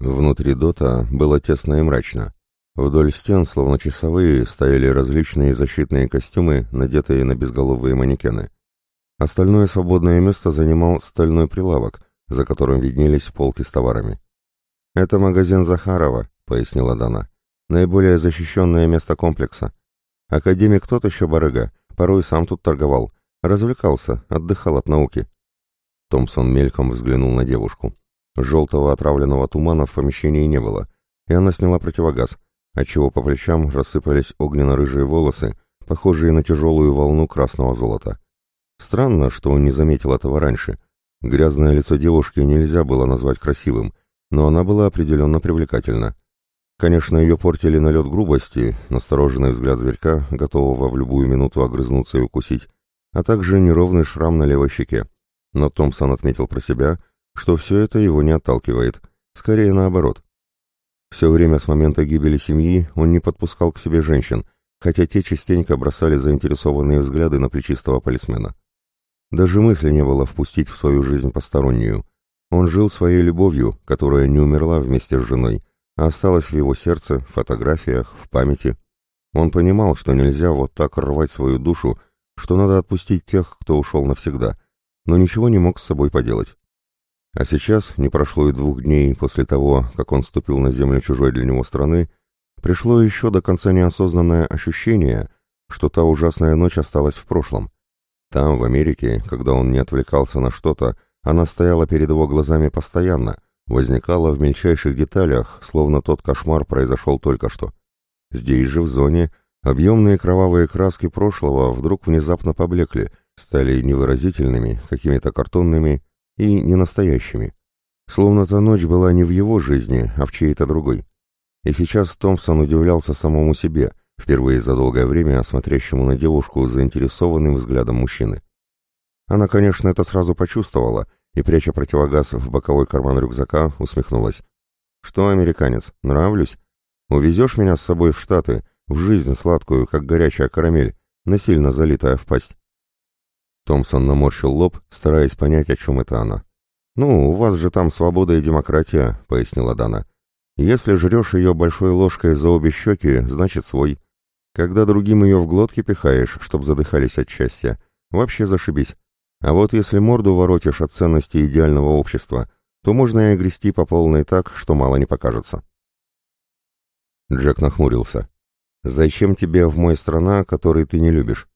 Внутри дота было тесно и мрачно. Вдоль стен, словно часовые, стояли различные защитные костюмы, надетые на безголовые манекены. Остальное свободное место занимал стальной прилавок, за которым виднелись полки с товарами. «Это магазин Захарова», — пояснила Дана. «Наиболее защищенное место комплекса. Академик тот еще барыга, порой сам тут торговал. Развлекался, отдыхал от науки». Томпсон мельком взглянул на девушку. Желтого отравленного тумана в помещении не было, и она сняла противогаз, отчего по плечам рассыпались огненно-рыжие волосы, похожие на тяжелую волну красного золота. Странно, что он не заметил этого раньше. Грязное лицо девушки нельзя было назвать красивым, но она была определенно привлекательна. Конечно, ее портили налет грубости, настороженный взгляд зверька, готового в любую минуту огрызнуться и укусить, а также неровный шрам на левой щеке. Но Томпсон отметил про себя, что все это его не отталкивает, скорее наоборот. Все время с момента гибели семьи он не подпускал к себе женщин, хотя те частенько бросали заинтересованные взгляды на плечистого полисмена. Даже мысли не было впустить в свою жизнь постороннюю. Он жил своей любовью, которая не умерла вместе с женой, а осталась в его сердце, в фотографиях, в памяти. Он понимал, что нельзя вот так рвать свою душу, что надо отпустить тех, кто ушел навсегда, но ничего не мог с собой поделать. А сейчас, не прошло и двух дней после того, как он ступил на землю чужой для него страны, пришло еще до конца неосознанное ощущение, что та ужасная ночь осталась в прошлом. Там, в Америке, когда он не отвлекался на что-то, она стояла перед его глазами постоянно, возникала в мельчайших деталях, словно тот кошмар произошел только что. Здесь же, в зоне, объемные кровавые краски прошлого вдруг внезапно поблекли, стали невыразительными, какими-то картонными и ненастоящими. Словно та ночь была не в его жизни, а в чьей-то другой. И сейчас Томпсон удивлялся самому себе — впервые за долгое время осмотрящему на девушку заинтересованным взглядом мужчины. Она, конечно, это сразу почувствовала и, пряча противогаз в боковой карман рюкзака, усмехнулась. «Что, американец, нравлюсь? Увезешь меня с собой в Штаты, в жизнь сладкую, как горячая карамель, насильно залитая в пасть?» Томпсон наморщил лоб, стараясь понять, о чем это она. «Ну, у вас же там свобода и демократия», — пояснила Дана. «Если жрешь ее большой ложкой за обе щеки, значит свой. Когда другим ее в глотке пихаешь, чтоб задыхались от счастья, вообще зашибись. А вот если морду воротишь от ценности идеального общества, то можно и грести по полной так, что мало не покажется. Джек нахмурился. «Зачем тебе в мой страна, который ты не любишь?»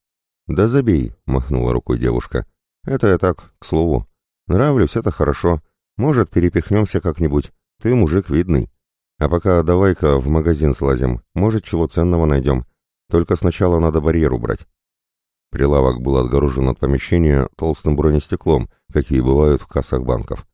«Да забей», — махнула рукой девушка. «Это я так, к слову. Нравлюсь, это хорошо. Может, перепихнемся как-нибудь. Ты мужик видный. А пока давай-ка в магазин слазим. Может, чего ценного найдем. Только сначала надо барьер убрать. Прилавок был отгорожен от помещения толстым бронестеклом, какие бывают в кассах банков.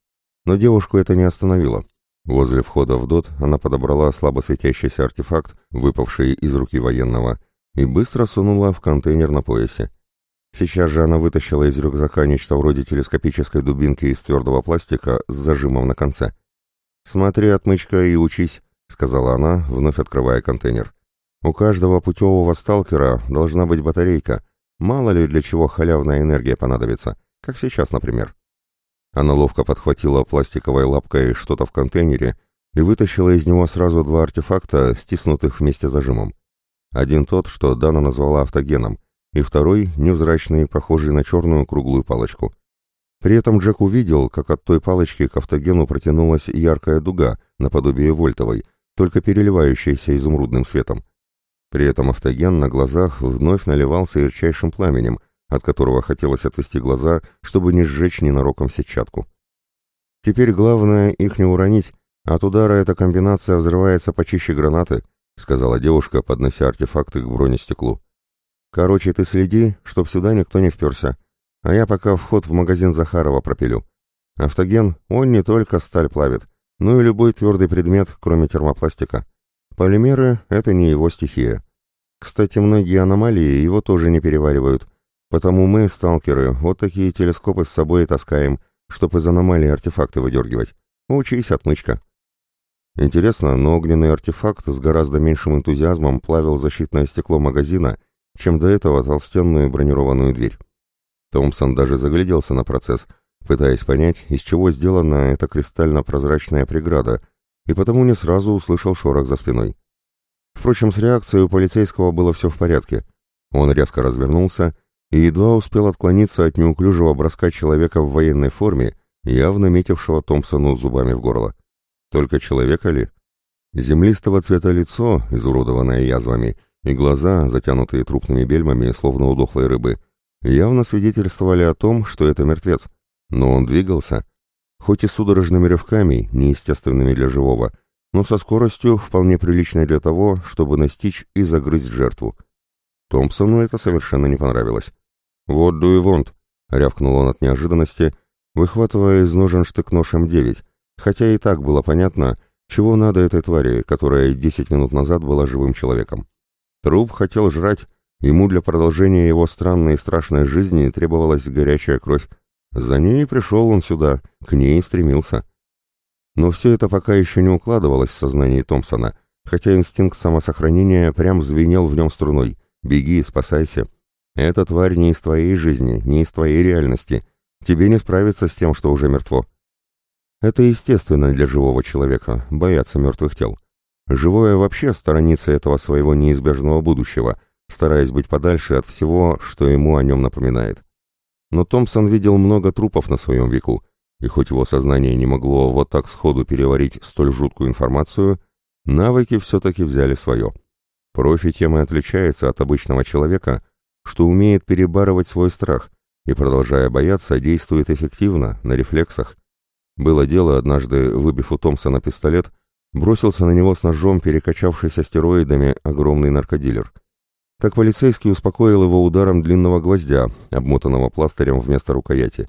Но девушку это не остановило. Возле входа в ДОТ она подобрала слабо светящийся артефакт, выпавший из руки военного, и быстро сунула в контейнер на поясе. Сейчас же она вытащила из рюкзака нечто вроде телескопической дубинки из твердого пластика с зажимом на конце. «Смотри, отмычка, и учись», — сказала она, вновь открывая контейнер. У каждого путевого сталкера должна быть батарейка. Мало ли для чего халявная энергия понадобится, как сейчас, например. Она ловко подхватила пластиковой лапкой что-то в контейнере и вытащила из него сразу два артефакта, стиснутых вместе зажимом. Один тот, что Дана назвала автогеном, и второй — невзрачный, похожий на черную круглую палочку. При этом Джек увидел, как от той палочки к автогену протянулась яркая дуга, наподобие вольтовой, только переливающаяся изумрудным светом. При этом автоген на глазах вновь наливался ярчайшим пламенем, от которого хотелось отвести глаза, чтобы не сжечь ненароком сетчатку. Теперь главное их не уронить, от удара эта комбинация взрывается почище гранаты, сказала девушка, поднося артефакты к бронестеклу. Короче, ты следи, чтоб сюда никто не вперся, а я пока вход в магазин Захарова пропилю. Автоген, он не только сталь плавит, но и любой твердый предмет, кроме термопластика. Полимеры — это не его стихия. Кстати, многие аномалии его тоже не переваривают, потому мы, сталкеры, вот такие телескопы с собой таскаем, чтобы из аномалий артефакты выдергивать. Учись, отмычка. Интересно, но огненный артефакт с гораздо меньшим энтузиазмом плавил защитное стекло магазина, чем до этого толстенную бронированную дверь. Томпсон даже загляделся на процесс, пытаясь понять, из чего сделана эта кристально-прозрачная преграда, и потому не сразу услышал шорох за спиной. Впрочем, с реакцией у полицейского было все в порядке. Он резко развернулся и едва успел отклониться от неуклюжего броска человека в военной форме, явно метившего Томпсону зубами в горло. Только человека ли? Землистого цвета лицо, изуродованное язвами, и глаза, затянутые трупными бельмами, словно у дохлой рыбы, явно свидетельствовали о том, что это мертвец. Но он двигался, хоть и судорожными рывками, неестественными для живого, но со скоростью, вполне приличной для того, чтобы настичь и загрызть жертву. Томпсону это совершенно не понравилось. «Вот you want?» — рявкнул он от неожиданности, выхватывая из ножен штык-нож М9, хотя и так было понятно, чего надо этой твари, которая десять минут назад была живым человеком. Труп хотел жрать, ему для продолжения его странной и страшной жизни требовалась горячая кровь. За ней пришел он сюда, к ней стремился. Но все это пока еще не укладывалось в сознании Томпсона, хотя инстинкт самосохранения прям звенел в нем струной. «Беги, спасайся. Эта тварь не из твоей жизни, не из твоей реальности. Тебе не справиться с тем, что уже мертво». Это естественно для живого человека, бояться мертвых тел. Живое вообще сторонится этого своего неизбежного будущего, стараясь быть подальше от всего, что ему о нем напоминает. Но Томпсон видел много трупов на своем веку, и хоть его сознание не могло вот так сходу переварить столь жуткую информацию, навыки все-таки взяли свое. Профи тем и отличается от обычного человека, что умеет перебарывать свой страх и, продолжая бояться, действует эффективно, на рефлексах, было дело, однажды, выбив у Томпсона пистолет, бросился на него с ножом, перекачавшийся стероидами, огромный наркодилер. Так полицейский успокоил его ударом длинного гвоздя, обмотанного пластырем вместо рукояти.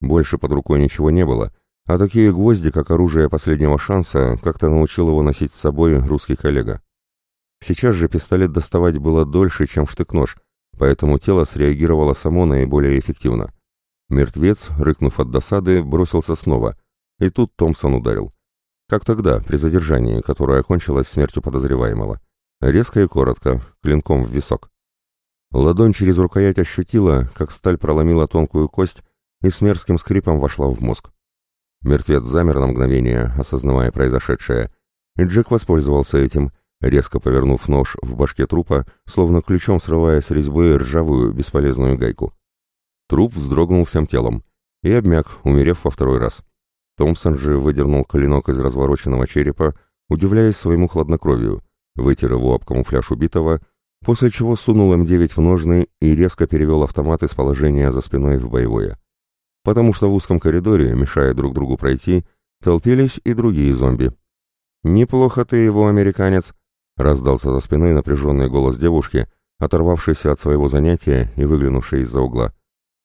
Больше под рукой ничего не было, а такие гвозди, как оружие последнего шанса, как-то научил его носить с собой русский коллега. Сейчас же пистолет доставать было дольше, чем штык-нож, поэтому тело среагировало само наиболее эффективно. Мертвец, рыкнув от досады, бросился снова, и тут Томпсон ударил. Как тогда, при задержании, которое окончилось смертью подозреваемого. Резко и коротко, клинком в висок. Ладонь через рукоять ощутила, как сталь проломила тонкую кость и с мерзким скрипом вошла в мозг. Мертвец замер на мгновение, осознавая произошедшее, и Джек воспользовался этим, резко повернув нож в башке трупа, словно ключом срывая с резьбы ржавую, бесполезную гайку. Труп вздрогнул всем телом и обмяк, умерев во второй раз. Томпсон же выдернул клинок из развороченного черепа, удивляясь своему хладнокровию, вытер его об камуфляж убитого, после чего сунул М9 в ножны и резко перевел автомат из положения за спиной в боевое. Потому что в узком коридоре, мешая друг другу пройти, толпились и другие зомби. «Неплохо ты его, американец!» — раздался за спиной напряженный голос девушки, оторвавшейся от своего занятия и выглянувшей из-за угла.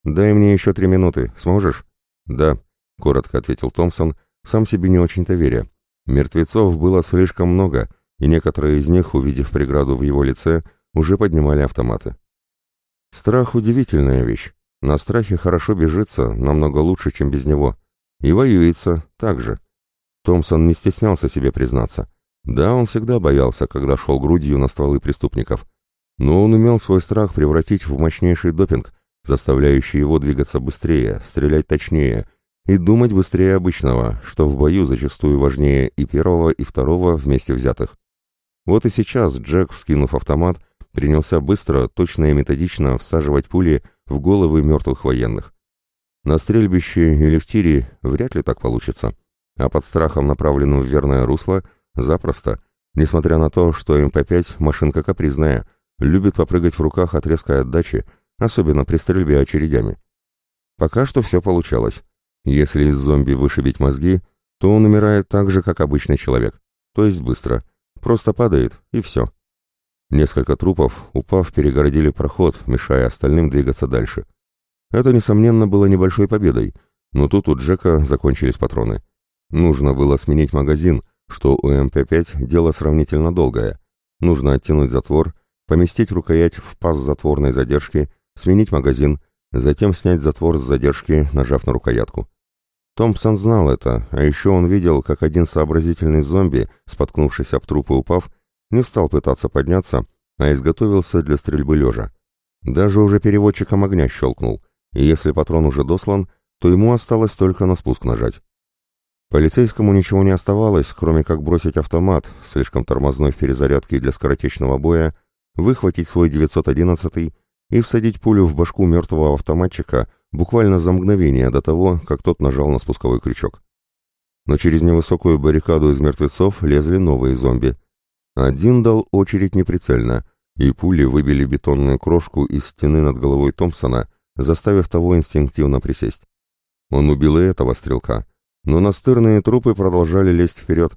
«Дай мне еще три минуты. Сможешь?» «Да», — коротко ответил Томпсон, сам себе не очень-то веря. Мертвецов было слишком много, и некоторые из них, увидев преграду в его лице, уже поднимали автоматы. Страх — удивительная вещь. На страхе хорошо бежится, намного лучше, чем без него. И воюется так же. Томпсон не стеснялся себе признаться. Да, он всегда боялся, когда шел грудью на стволы преступников. Но он умел свой страх превратить в мощнейший допинг, заставляющий его двигаться быстрее, стрелять точнее и думать быстрее обычного, что в бою зачастую важнее и первого, и второго вместе взятых. Вот и сейчас Джек, вскинув автомат, принялся быстро, точно и методично всаживать пули в головы мертвых военных. На стрельбище или в тире вряд ли так получится, а под страхом, направленным в верное русло, запросто, несмотря на то, что МП-5 машинка капризная, любит попрыгать в руках от резкой отдачи, особенно при стрельбе очередями. Пока что все получалось. Если из зомби вышибить мозги, то он умирает так же, как обычный человек, то есть быстро, просто падает и все. Несколько трупов, упав, перегородили проход, мешая остальным двигаться дальше. Это, несомненно, было небольшой победой, но тут у Джека закончились патроны. Нужно было сменить магазин, что у МП-5 дело сравнительно долгое. Нужно оттянуть затвор, поместить рукоять в паз затворной задержки сменить магазин, затем снять затвор с задержки, нажав на рукоятку. Томпсон знал это, а еще он видел, как один сообразительный зомби, споткнувшись об труп и упав, не стал пытаться подняться, а изготовился для стрельбы лежа. Даже уже переводчиком огня щелкнул, и если патрон уже дослан, то ему осталось только на спуск нажать. Полицейскому ничего не оставалось, кроме как бросить автомат, слишком тормозной в перезарядке для скоротечного боя, выхватить свой 911 и всадить пулю в башку мертвого автоматчика буквально за мгновение до того, как тот нажал на спусковой крючок. Но через невысокую баррикаду из мертвецов лезли новые зомби. Один дал очередь неприцельно, и пули выбили бетонную крошку из стены над головой Томпсона, заставив того инстинктивно присесть. Он убил и этого стрелка, но настырные трупы продолжали лезть вперед,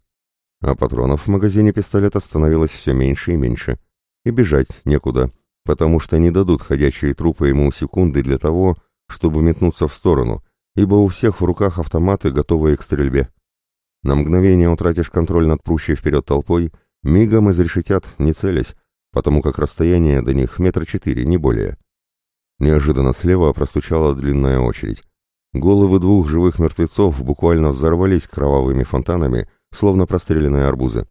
а патронов в магазине пистолета становилось все меньше и меньше. И бежать некуда, потому что не дадут ходячие трупы ему секунды для того, чтобы метнуться в сторону, ибо у всех в руках автоматы, готовые к стрельбе. На мгновение утратишь контроль над прущей вперед толпой, мигом изрешетят, не целясь, потому как расстояние до них метра четыре, не более. Неожиданно слева простучала длинная очередь. Головы двух живых мертвецов буквально взорвались кровавыми фонтанами, словно простреленные арбузы.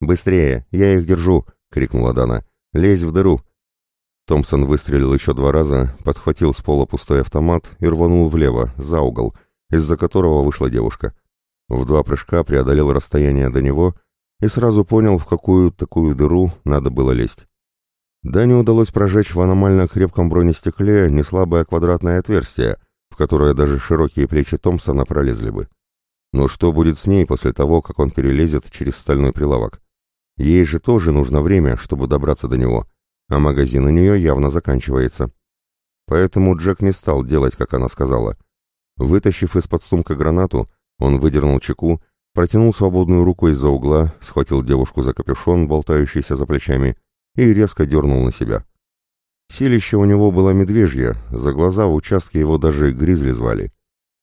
«Быстрее! Я их держу!» — крикнула Дана. «Лезь в дыру!» Томпсон выстрелил еще два раза, подхватил с пола пустой автомат и рванул влево, за угол, из-за которого вышла девушка. В два прыжка преодолел расстояние до него и сразу понял, в какую такую дыру надо было лезть. Дане удалось прожечь в аномально крепком бронестекле неслабое квадратное отверстие, в которое даже широкие плечи Томпсона пролезли бы. Но что будет с ней после того, как он перелезет через стальной прилавок? Ей же тоже нужно время, чтобы добраться до него — а магазин у нее явно заканчивается. Поэтому Джек не стал делать, как она сказала. Вытащив из-под сумка гранату, он выдернул чеку, протянул свободную руку из-за угла, схватил девушку за капюшон, болтающийся за плечами, и резко дернул на себя. Силище у него было медвежье, за глаза в участке его даже гризли звали.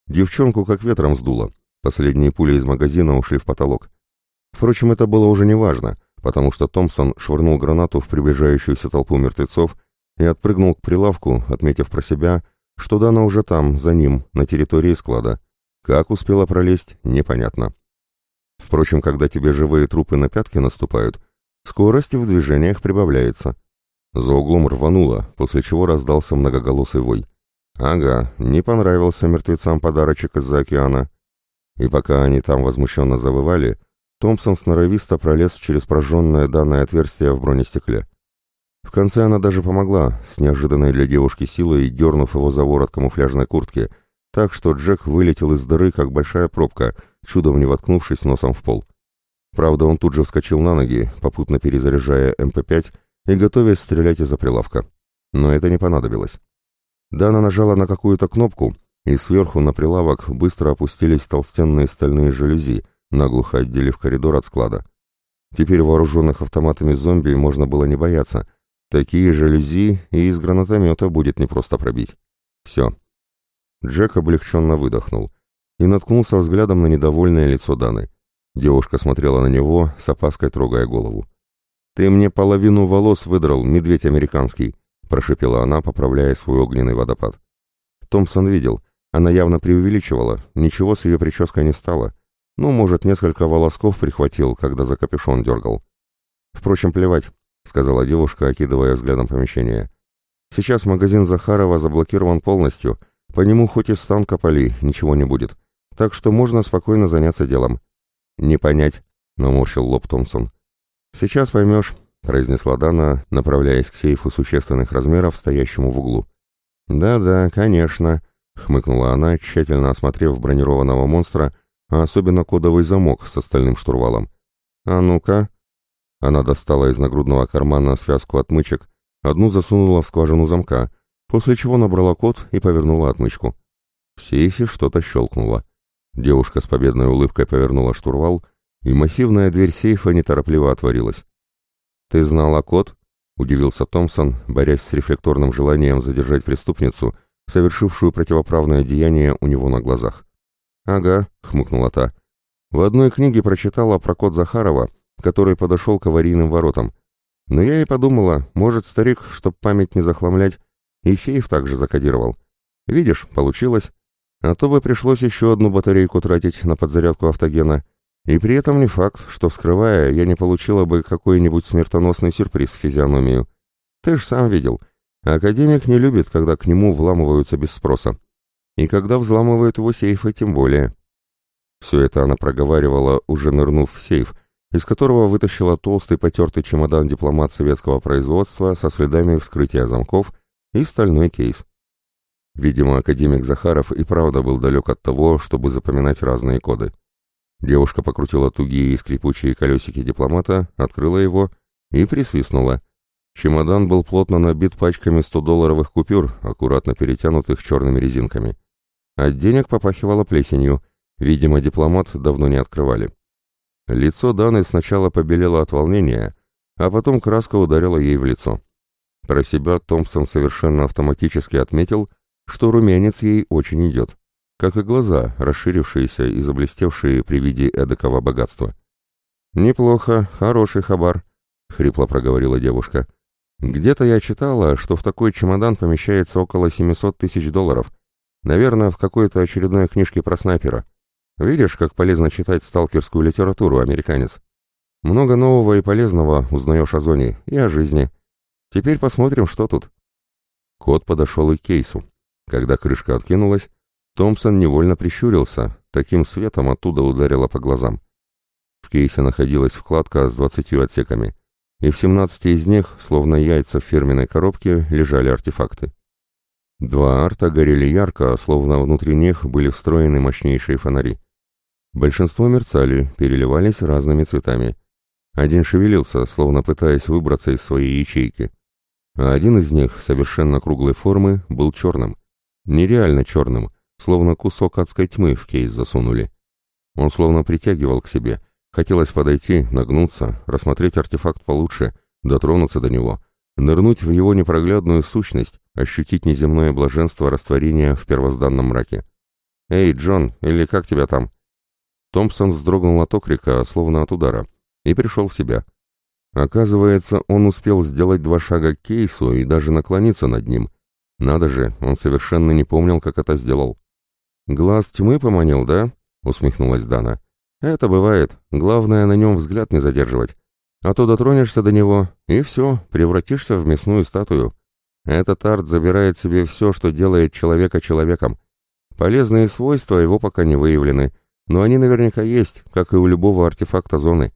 Девчонку как ветром сдуло, последние пули из магазина ушли в потолок. Впрочем, это было уже неважно, потому что Томпсон швырнул гранату в приближающуюся толпу мертвецов и отпрыгнул к прилавку, отметив про себя, что Дана уже там, за ним, на территории склада. Как успела пролезть, непонятно. Впрочем, когда тебе живые трупы на пятки наступают, скорость в движениях прибавляется. За углом рвануло, после чего раздался многоголосый вой. Ага, не понравился мертвецам подарочек из-за океана. И пока они там возмущенно завывали, Томпсон сноровисто пролез через прожженное данное отверстие в бронестекле. В конце она даже помогла, с неожиданной для девушки силой, дернув его за ворот камуфляжной куртки, так что Джек вылетел из дыры, как большая пробка, чудом не воткнувшись носом в пол. Правда, он тут же вскочил на ноги, попутно перезаряжая МП-5 и готовясь стрелять из-за прилавка. Но это не понадобилось. Дана нажала на какую-то кнопку, и сверху на прилавок быстро опустились толстенные стальные жалюзи, наглухо отделив коридор от склада. Теперь вооруженных автоматами зомби можно было не бояться. Такие жалюзи и из гранатомета будет непросто пробить. Все. Джек облегченно выдохнул и наткнулся взглядом на недовольное лицо Даны. Девушка смотрела на него, с опаской трогая голову. «Ты мне половину волос выдрал, медведь американский», — прошепела она, поправляя свой огненный водопад. Томпсон видел. Она явно преувеличивала, ничего с ее прической не стало. Ну, может, несколько волосков прихватил, когда за капюшон дергал. Впрочем, плевать, сказала девушка, окидывая взглядом помещение. Сейчас магазин Захарова заблокирован полностью, по нему хоть из танка поли, ничего не будет. Так что можно спокойно заняться делом. Не понять, наморщил лоб Томпсон. Сейчас поймешь, произнесла Дана, направляясь к сейфу существенных размеров, стоящему в углу. «Да-да, конечно», — хмыкнула она, тщательно осмотрев бронированного монстра а особенно кодовый замок с остальным штурвалом. «А ну-ка!» Она достала из нагрудного кармана связку отмычек, одну засунула в скважину замка, после чего набрала код и повернула отмычку. В сейфе что-то щелкнуло. Девушка с победной улыбкой повернула штурвал, и массивная дверь сейфа неторопливо отворилась. «Ты знала код?» — удивился Томпсон, борясь с рефлекторным желанием задержать преступницу, совершившую противоправное деяние у него на глазах. «Ага», — хмыкнула та. «В одной книге прочитала про кот Захарова, который подошел к аварийным воротам. Но я и подумала, может, старик, чтоб память не захламлять, и сейф также закодировал. Видишь, получилось. А то бы пришлось еще одну батарейку тратить на подзарядку автогена. И при этом не факт, что, вскрывая, я не получила бы какой-нибудь смертоносный сюрприз в физиономию. Ты ж сам видел. Академик не любит, когда к нему вламываются без спроса. И когда взламывают его сейфы, тем более. Все это она проговаривала, уже нырнув в сейф, из которого вытащила толстый потертый чемодан дипломат советского производства со следами вскрытия замков и стальной кейс. Видимо, академик Захаров и правда был далек от того, чтобы запоминать разные коды. Девушка покрутила тугие и скрипучие колесики дипломата, открыла его и присвистнула. Чемодан был плотно набит пачками 100-долларовых купюр, аккуратно перетянутых черными резинками. От денег попахивало плесенью, видимо, дипломат давно не открывали. Лицо Даны сначала побелело от волнения, а потом краска ударила ей в лицо. Про себя Томпсон совершенно автоматически отметил, что румянец ей очень идет, как и глаза, расширившиеся и заблестевшие при виде эдакого богатства. «Неплохо, хороший хабар», — хрипло проговорила девушка. «Где-то я читала, что в такой чемодан помещается около 700 тысяч долларов. Наверное, в какой-то очередной книжке про снайпера. Видишь, как полезно читать сталкерскую литературу, американец? Много нового и полезного узнаешь о зоне и о жизни. Теперь посмотрим, что тут». Кот подошел и к кейсу. Когда крышка откинулась, Томпсон невольно прищурился, таким светом оттуда ударило по глазам. В кейсе находилась вкладка с двадцатью отсеками, и в семнадцати из них, словно яйца в фирменной коробке, лежали артефакты. Два арта горели ярко, словно внутри них были встроены мощнейшие фонари. Большинство мерцали, переливались разными цветами. Один шевелился, словно пытаясь выбраться из своей ячейки. А один из них, совершенно круглой формы, был черным. Нереально черным, словно кусок адской тьмы в кейс засунули. Он словно притягивал к себе. Хотелось подойти, нагнуться, рассмотреть артефакт получше, дотронуться до него, нырнуть в его непроглядную сущность, ощутить неземное блаженство растворения в первозданном мраке. «Эй, Джон, или как тебя там?» Томпсон вздрогнул от окрика, словно от удара, и пришел в себя. Оказывается, он успел сделать два шага к кейсу и даже наклониться над ним. Надо же, он совершенно не помнил, как это сделал. «Глаз тьмы поманил, да?» — усмехнулась Дана. «Это бывает. Главное, на нем взгляд не задерживать. А то дотронешься до него, и все, превратишься в мясную статую. Этот арт забирает себе все, что делает человека человеком. Полезные свойства его пока не выявлены, но они наверняка есть, как и у любого артефакта зоны.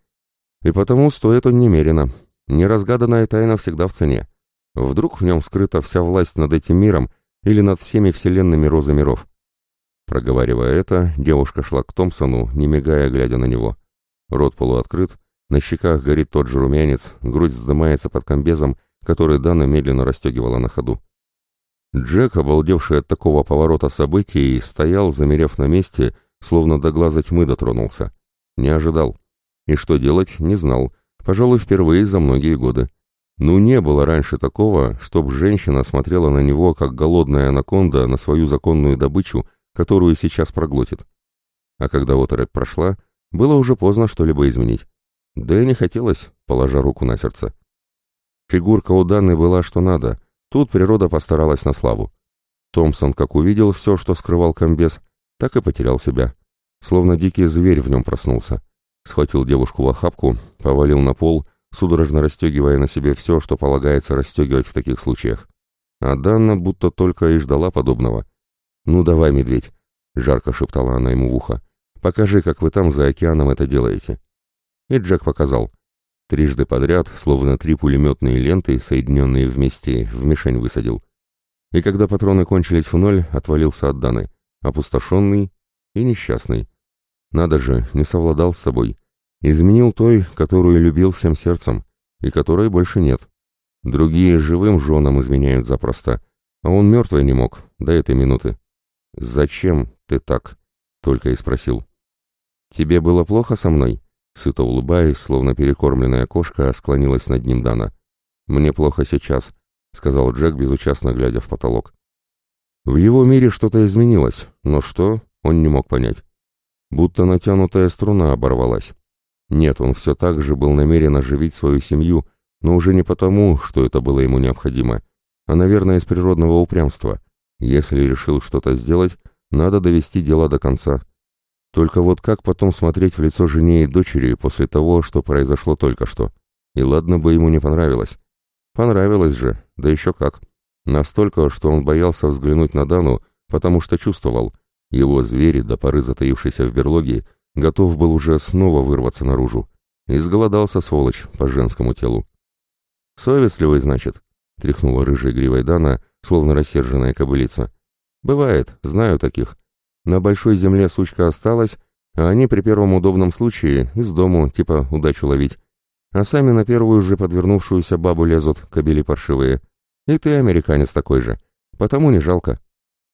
И потому стоит он немерено. Неразгаданная тайна всегда в цене. Вдруг в нем скрыта вся власть над этим миром или над всеми вселенными розы миров. Проговаривая это, девушка шла к Томпсону, не мигая, глядя на него. Рот полуоткрыт, на щеках горит тот же румянец, грудь вздымается под комбезом, который Дана медленно расстегивала на ходу. Джек, обалдевший от такого поворота событий, стоял, замерев на месте, словно до глаза тьмы дотронулся. Не ожидал. И что делать, не знал. Пожалуй, впервые за многие годы. Ну, не было раньше такого, чтоб женщина смотрела на него, как голодная анаконда, на свою законную добычу, которую сейчас проглотит. А когда оторопь прошла, было уже поздно что-либо изменить. Да и не хотелось, положа руку на сердце. Фигурка у Данны была что надо, тут природа постаралась на славу. Томпсон как увидел все, что скрывал комбез, так и потерял себя. Словно дикий зверь в нем проснулся. Схватил девушку в охапку, повалил на пол, судорожно расстегивая на себе все, что полагается расстегивать в таких случаях. А Данна будто только и ждала подобного. «Ну давай, медведь», — жарко шептала она ему в ухо, — «покажи, как вы там за океаном это делаете». И Джек показал. Трижды подряд, словно три пулеметные ленты, соединенные вместе, в мишень высадил. И когда патроны кончились в ноль, отвалился от Даны опустошенный и несчастный. Надо же, не совладал с собой. Изменил той, которую любил всем сердцем, и которой больше нет. Другие живым женам изменяют запросто, а он мертвый не мог до этой минуты. «Зачем ты так?» — только и спросил. «Тебе было плохо со мной?» Сыто улыбаясь, словно перекормленная кошка, склонилась над ним Дана. «Мне плохо сейчас», — сказал Джек, безучастно глядя в потолок. В его мире что-то изменилось, но что, он не мог понять. Будто натянутая струна оборвалась. Нет, он все так же был намерен оживить свою семью, но уже не потому, что это было ему необходимо, а, наверное, из природного упрямства. Если решил что-то сделать, надо довести дела до конца. Только вот как потом смотреть в лицо жене и дочери после того, что произошло только что? И ладно бы ему не понравилось. Понравилось же, да еще как. Настолько, что он боялся взглянуть на Дану, потому что чувствовал, Его зверь, до поры затаившийся в берлоге, готов был уже снова вырваться наружу. Изголодался, сволочь, по женскому телу. «Совестливый, значит?» — тряхнула рыжей гривой Дана, словно рассерженная кобылица. «Бывает, знаю таких. На большой земле сучка осталась, а они при первом удобном случае из дому, типа, удачу ловить. А сами на первую же подвернувшуюся бабу лезут, кобели паршивые. И ты американец такой же. Потому не жалко».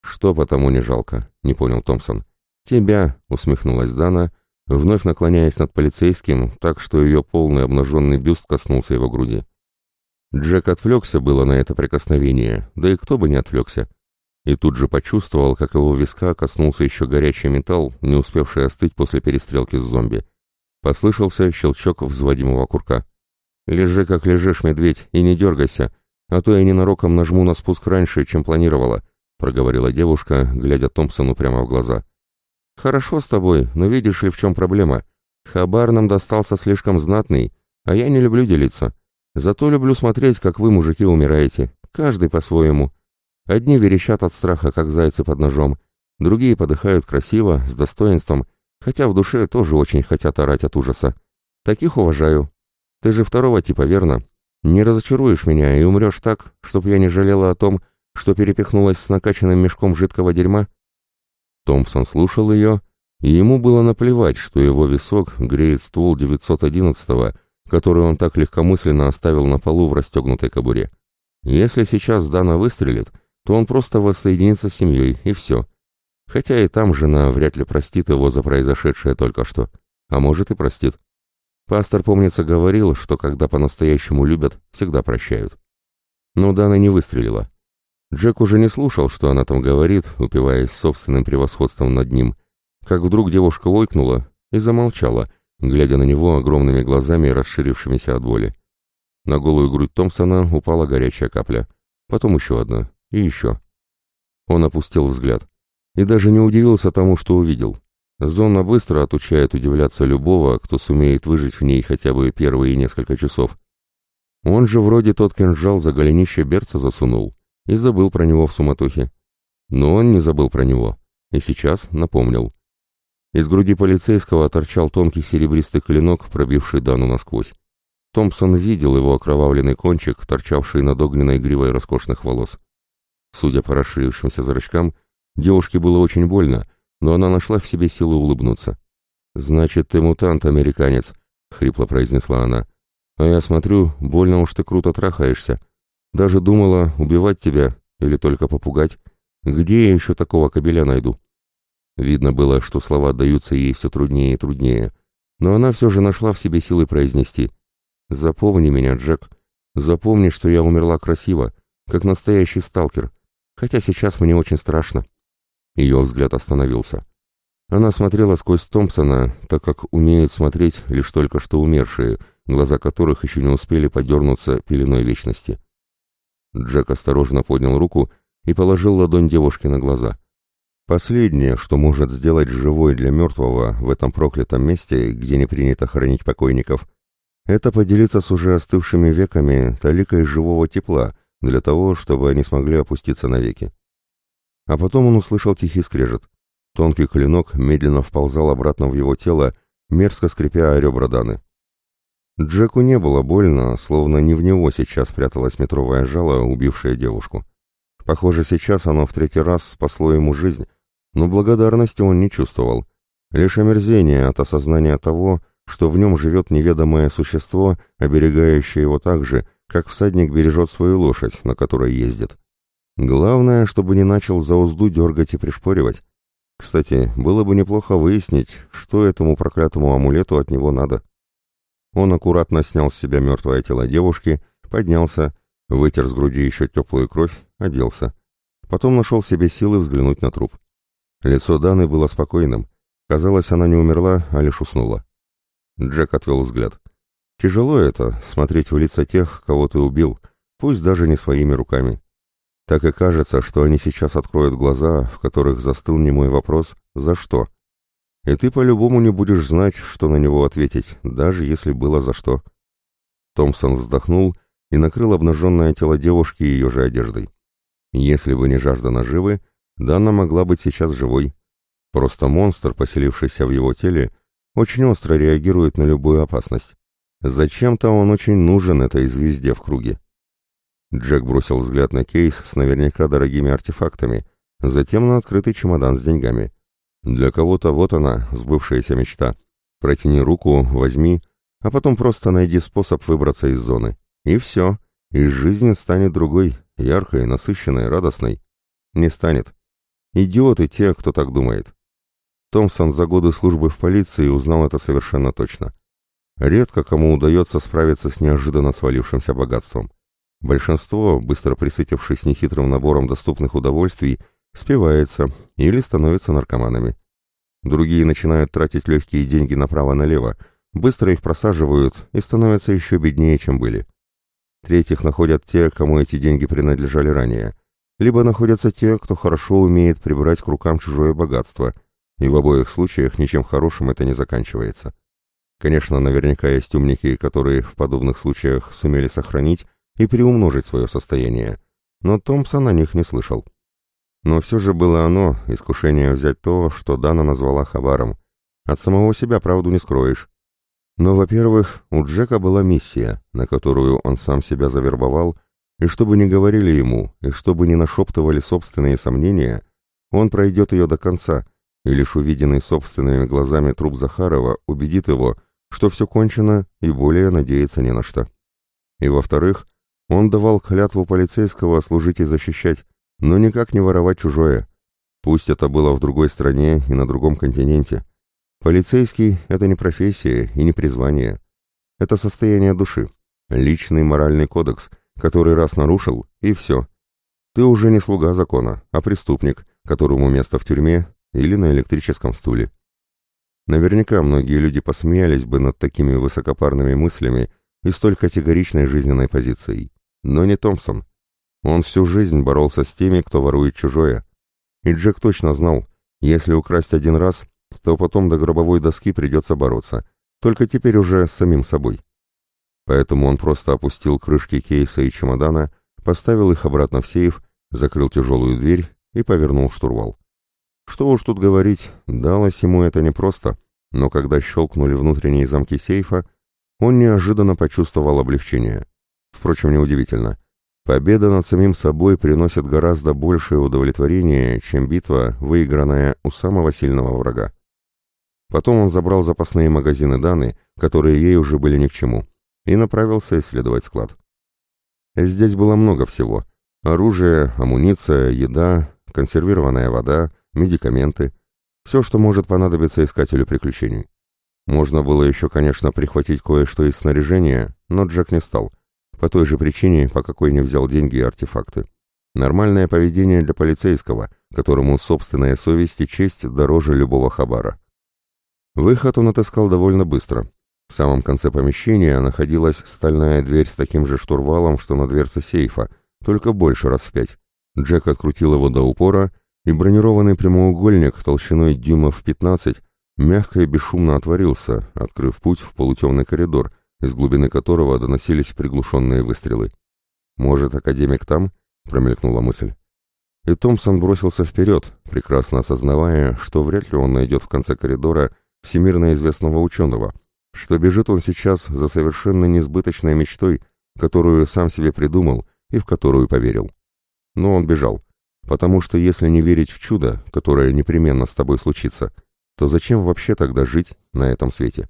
«Что потому не жалко?» — не понял Томпсон. «Тебя», — усмехнулась Дана, вновь наклоняясь над полицейским, так что ее полный обнаженный бюст коснулся его груди. Джек отвлекся было на это прикосновение, да и кто бы не отвлекся. И тут же почувствовал, как его виска коснулся еще горячий металл, не успевший остыть после перестрелки с зомби. Послышался щелчок взводимого курка. «Лежи, как лежишь, медведь, и не дергайся, а то я ненароком нажму на спуск раньше, чем планировала», — проговорила девушка, глядя Томпсону прямо в глаза. «Хорошо с тобой, но видишь ли, в чем проблема? Хабар нам достался слишком знатный, а я не люблю делиться. Зато люблю смотреть, как вы, мужики, умираете. Каждый по-своему. Одни верещат от страха, как зайцы под ножом, другие подыхают красиво, с достоинством, хотя в душе тоже очень хотят орать от ужаса. Таких уважаю. Ты же второго типа, верно? Не разочаруешь меня и умрешь так, чтоб я не жалела о том, что перепихнулась с накачанным мешком жидкого дерьма? Томпсон слушал ее, и ему было наплевать, что его висок греет ствол 911-го, который он так легкомысленно оставил на полу в расстегнутой кобуре. Если сейчас Дана выстрелит, то он просто воссоединится с семьей, и все. Хотя и там жена вряд ли простит его за произошедшее только что. А может и простит. Пастор, помнится, говорил, что когда по-настоящему любят, всегда прощают. Но Дана не выстрелила. Джек уже не слушал, что она там говорит, упиваясь собственным превосходством над ним, как вдруг девушка ойкнула и замолчала, глядя на него огромными глазами, расширившимися от боли. На голую грудь Томпсона упала горячая капля, потом еще одна, и еще. Он опустил взгляд и даже не удивился тому, что увидел. Зона быстро отучает удивляться любого, кто сумеет выжить в ней хотя бы первые несколько часов. Он же вроде тот кинжал за голенище берца засунул и забыл про него в суматохе. Но он не забыл про него, и сейчас напомнил. Из груди полицейского торчал тонкий серебристый клинок, пробивший Дану насквозь. Томпсон видел его окровавленный кончик, торчавший над огненной гривой роскошных волос. Судя по расширившимся зрачкам, девушке было очень больно, но она нашла в себе силы улыбнуться. «Значит, ты мутант, американец», — хрипло произнесла она. «А я смотрю, больно уж ты круто трахаешься. Даже думала, убивать тебя или только попугать. Где я еще такого кобеля найду?» Видно было, что слова даются ей все труднее и труднее, но она все же нашла в себе силы произнести. «Запомни меня, Джек. Запомни, что я умерла красиво, как настоящий сталкер, хотя сейчас мне очень страшно». Ее взгляд остановился. Она смотрела сквозь Томпсона, так как умеют смотреть лишь только что умершие, глаза которых еще не успели подернуться пеленой вечности. Джек осторожно поднял руку и положил ладонь девушке на глаза. Последнее, что может сделать живой для мертвого в этом проклятом месте, где не принято хоронить покойников, это поделиться с уже остывшими веками таликой живого тепла для того, чтобы они смогли опуститься навеки. А потом он услышал тихий скрежет. Тонкий клинок медленно вползал обратно в его тело, мерзко скрипя о ребра Даны. Джеку не было больно, словно не в него сейчас пряталось метровое жало, убившее девушку. Похоже, сейчас оно в третий раз спасло ему жизнь, но благодарности он не чувствовал. Лишь омерзение от осознания того, что в нем живет неведомое существо, оберегающее его так же, как всадник бережет свою лошадь, на которой ездит. Главное, чтобы не начал за узду дергать и пришпоривать. Кстати, было бы неплохо выяснить, что этому проклятому амулету от него надо. Он аккуратно снял с себя мертвое тело девушки, поднялся, вытер с груди еще теплую кровь, оделся. Потом нашел в себе силы взглянуть на труп. Лицо Даны было спокойным. Казалось, она не умерла, а лишь уснула. Джек отвел взгляд. Тяжело это, смотреть в лица тех, кого ты убил, пусть даже не своими руками. Так и кажется, что они сейчас откроют глаза, в которых застыл немой вопрос «За что?». И ты по-любому не будешь знать, что на него ответить, даже если было за что. Томпсон вздохнул и накрыл обнаженное тело девушки ее же одеждой. Если бы не жажда наживы, Дана могла быть сейчас живой. Просто монстр, поселившийся в его теле, очень остро реагирует на любую опасность. Зачем-то он очень нужен этой звезде в круге. Джек бросил взгляд на кейс с наверняка дорогими артефактами, затем на открытый чемодан с деньгами. Для кого-то вот она, сбывшаяся мечта. Протяни руку, возьми, а потом просто найди способ выбраться из зоны. И все. И жизнь станет другой, яркой, насыщенной, радостной. Не станет. Идиоты те, кто так думает. Томпсон за годы службы в полиции узнал это совершенно точно. Редко кому удается справиться с неожиданно свалившимся богатством. Большинство, быстро присытившись нехитрым набором доступных удовольствий, спивается или становится наркоманами. Другие начинают тратить легкие деньги направо-налево, быстро их просаживают и становятся еще беднее, чем были. Третьих находят те, кому эти деньги принадлежали ранее. Либо находятся те, кто хорошо умеет прибрать к рукам чужое богатство, и в обоих случаях ничем хорошим это не заканчивается. Конечно, наверняка есть умники, которые в подобных случаях сумели сохранить и приумножить свое состояние, но Томпсон о них не слышал. Но все же было оно, искушение взять то, что Дана назвала хабаром. От самого себя правду не скроешь. Но, во-первых, у Джека была миссия, на которую он сам себя завербовал, и чтобы не говорили ему, и чтобы не нашептывали собственные сомнения, он пройдет ее до конца, и лишь увиденный собственными глазами труп Захарова убедит его, что все кончено и более надеяться не на что. И, во-вторых, он давал клятву полицейского служить и защищать, но никак не воровать чужое. Пусть это было в другой стране и на другом континенте. Полицейский — это не профессия и не призвание. Это состояние души, личный моральный кодекс, который раз нарушил, и все. Ты уже не слуга закона, а преступник, которому место в тюрьме или на электрическом стуле. Наверняка многие люди посмеялись бы над такими высокопарными мыслями и столь категоричной жизненной позицией. Но не Томпсон. Он всю жизнь боролся с теми, кто ворует чужое. И Джек точно знал, если украсть один раз, то потом до гробовой доски придется бороться, только теперь уже с самим собой. Поэтому он просто опустил крышки кейса и чемодана, поставил их обратно в сейф, закрыл тяжелую дверь и повернул штурвал. Что уж тут говорить, далось ему это непросто, но когда щелкнули внутренние замки сейфа, он неожиданно почувствовал облегчение. Впрочем, неудивительно. Победа над самим собой приносит гораздо большее удовлетворение, чем битва, выигранная у самого сильного врага. Потом он забрал запасные магазины Даны, которые ей уже были ни к чему, и направился исследовать склад. Здесь было много всего. Оружие, амуниция, еда, консервированная вода, медикаменты, все, что может понадобиться искателю приключений. Можно было еще, конечно, прихватить кое-что из снаряжения, но Джек не стал, по той же причине, по какой не взял деньги и артефакты. Нормальное поведение для полицейского, которому собственная совесть и честь дороже любого хабара. Выход он отыскал довольно быстро. В самом конце помещения находилась стальная дверь с таким же штурвалом, что на дверце сейфа, только больше раз в пять. Джек открутил его до упора и бронированный прямоугольник толщиной дюймов 15 мягко и бесшумно отворился, открыв путь в полутемный коридор, из глубины которого доносились приглушенные выстрелы. «Может, академик там?» — промелькнула мысль. И Томпсон бросился вперед, прекрасно осознавая, что вряд ли он найдет в конце коридора всемирно известного ученого, что бежит он сейчас за совершенно несбыточной мечтой, которую сам себе придумал и в которую поверил. Но он бежал, Потому что если не верить в чудо, которое непременно с тобой случится, то зачем вообще тогда жить на этом свете?